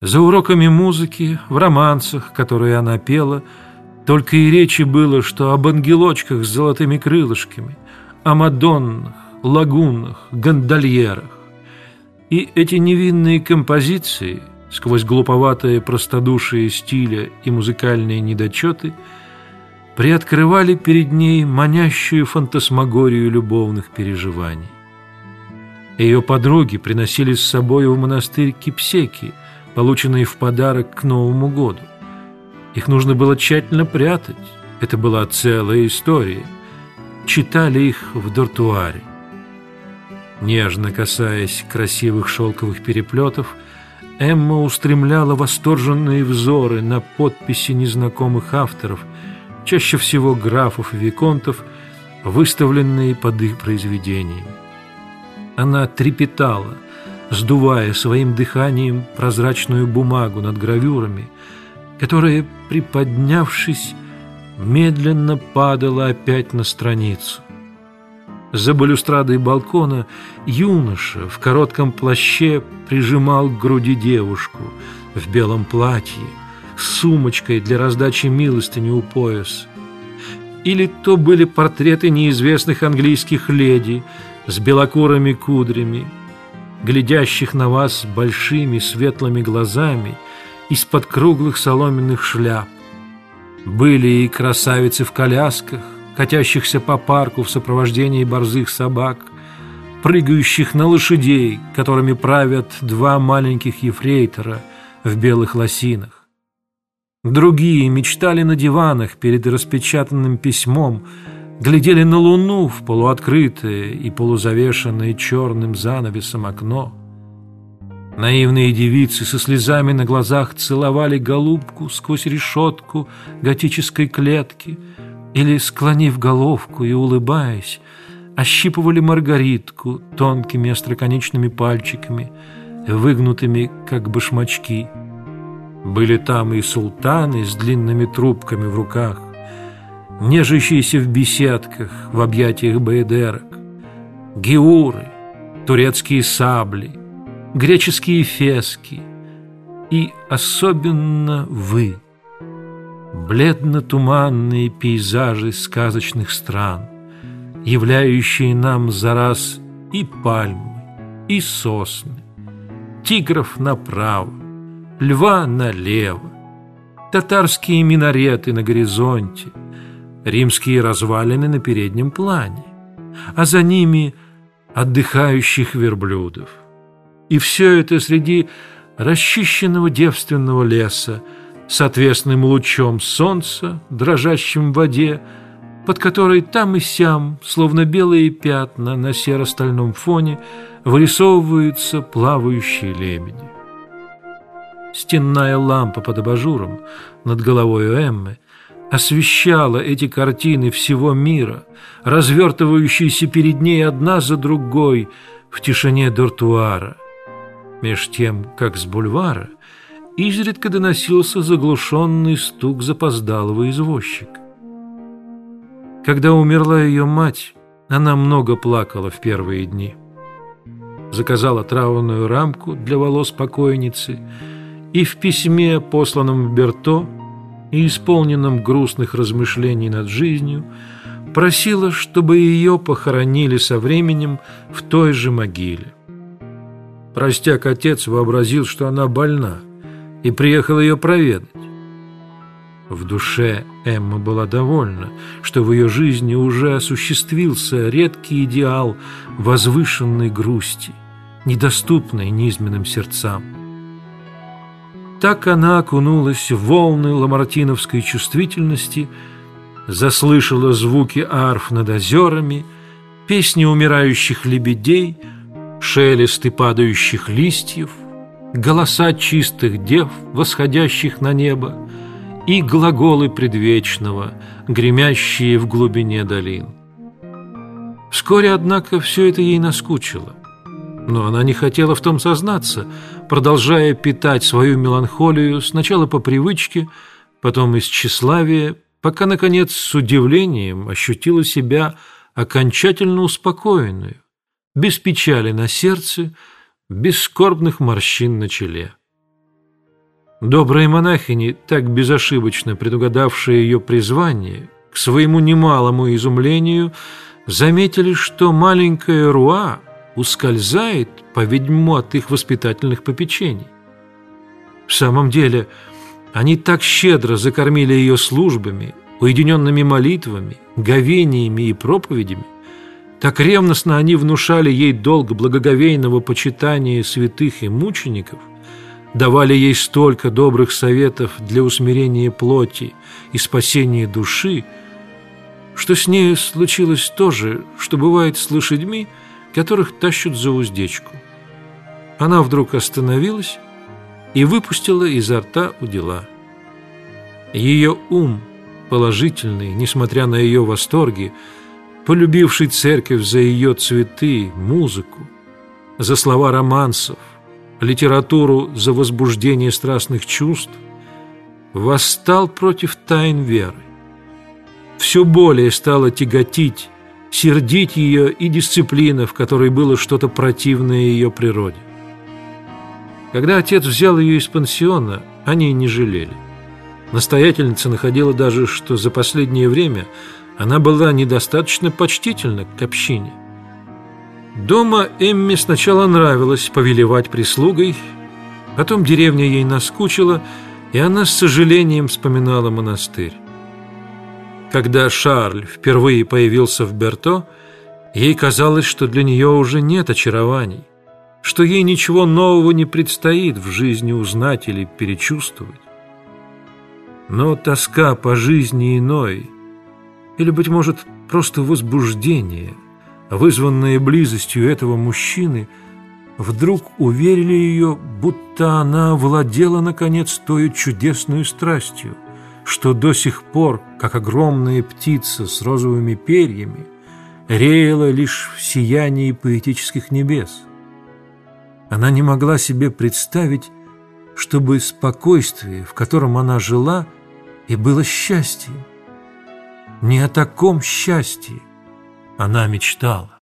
За уроками музыки, в романсах, которые она пела, только и речи было, что об ангелочках с золотыми крылышками, о мадоннах, лагунах, гондольерах. И эти невинные композиции, сквозь глуповатое простодушие стиля и музыкальные недочеты, приоткрывали перед ней манящую фантасмагорию любовных переживаний. Ее подруги приносили с собой в монастырь кипсеки – полученные в подарок к Новому году. Их нужно было тщательно прятать. Это была целая история. Читали их в дортуаре. Нежно касаясь красивых шелковых переплетов, Эмма устремляла восторженные взоры на подписи незнакомых авторов, чаще всего графов и виконтов, выставленные под их произведениями. Она трепетала – сдувая своим дыханием прозрачную бумагу над гравюрами, которая, приподнявшись, медленно падала опять на страницу. За балюстрадой балкона юноша в коротком плаще прижимал к груди девушку в белом платье с сумочкой для раздачи милостыни у пояса. Или то были портреты неизвестных английских леди с белокурыми кудрями, глядящих на вас большими светлыми глазами из-под круглых соломенных шляп. Были и красавицы в колясках, катящихся по парку в сопровождении борзых собак, прыгающих на лошадей, которыми правят два маленьких ефрейтора в белых лосинах. Другие мечтали на диванах перед распечатанным письмом, глядели на луну в полуоткрытое и полузавешенное черным занавесом окно. Наивные девицы со слезами на глазах целовали голубку сквозь решетку готической клетки или, склонив головку и улыбаясь, ощипывали маргаритку тонкими остроконечными пальчиками, выгнутыми, как башмачки. Были там и султаны с длинными трубками в руках, нежащиеся в беседках, в объятиях баедерок, геуры, турецкие сабли, греческие фески. И особенно вы, бледно-туманные пейзажи сказочных стран, являющие нам за раз и пальмы, и сосны, тигров направо, льва налево, татарские минареты на горизонте – римские развалины на переднем плане, а за ними отдыхающих верблюдов. И все это среди расчищенного девственного леса с отвесным лучом солнца, дрожащим в воде, под которой там и сям, словно белые пятна на серо-стальном фоне, вырисовываются плавающие лебеди. Стенная лампа под абажуром над головой Эммы освещала эти картины всего мира, развертывающиеся перед ней одна за другой в тишине дортуара. Меж тем, как с бульвара, изредка доносился заглушенный стук запоздалого извозчика. Когда умерла ее мать, она много плакала в первые дни. Заказала траурную рамку для волос покойницы и в письме, посланном в Берто, и исполненном грустных размышлений над жизнью, просила, чтобы ее похоронили со временем в той же могиле. Простяк отец вообразил, что она больна, и приехал ее проведать. В душе Эмма была довольна, что в ее жизни уже осуществился редкий идеал возвышенной грусти, недоступной низменным сердцам. Так она окунулась в волны ламартиновской чувствительности, заслышала звуки арф над озерами, песни умирающих лебедей, шелесты падающих листьев, голоса чистых дев, восходящих на небо, и глаголы предвечного, гремящие в глубине долин. Вскоре, однако, все это ей наскучило. Но она не хотела в том сознаться, продолжая питать свою меланхолию сначала по привычке, потом из тщеславия, пока, наконец, с удивлением ощутила себя окончательно успокоенную, без печали на сердце, без скорбных морщин на челе. Добрые монахини, так безошибочно предугадавшие ее призвание, к своему немалому изумлению, заметили, что маленькая Руа ускользает, по-видимому, от их воспитательных попечений. В самом деле, они так щедро закормили ее службами, уединенными молитвами, говениями и проповедями, так ревностно они внушали ей долг благоговейного почитания святых и мучеников, давали ей столько добрых советов для усмирения плоти и спасения души, что с ней случилось то же, что бывает с лошадьми, которых тащат за уздечку. Она вдруг остановилась и выпустила изо рта удила. Ее ум, положительный, несмотря на ее восторги, полюбивший церковь за ее цветы, музыку, за слова романсов, литературу за возбуждение страстных чувств, восстал против тайн веры. Все более стало тяготить, сердить ее и дисциплина, в которой было что-то противное ее природе. Когда отец взял ее из пансиона, они не жалели. Настоятельница находила даже, что за последнее время она была недостаточно почтительна к общине. Дома Эмме сначала нравилось повелевать прислугой, потом деревня ей наскучила, и она с сожалением вспоминала монастырь. Когда Шарль впервые появился в Берто, ей казалось, что для нее уже нет очарований, что ей ничего нового не предстоит в жизни узнать или перечувствовать. Но тоска по жизни иной, или, быть может, просто возбуждение, вызванное близостью этого мужчины, вдруг уверили ее, будто она владела, наконец, той чудесной страстью – что до сих пор, как огромная птица с розовыми перьями, реяла лишь в сиянии поэтических небес. Она не могла себе представить, чтобы спокойствие, в котором она жила, и было счастьем. Не о таком счастье она мечтала.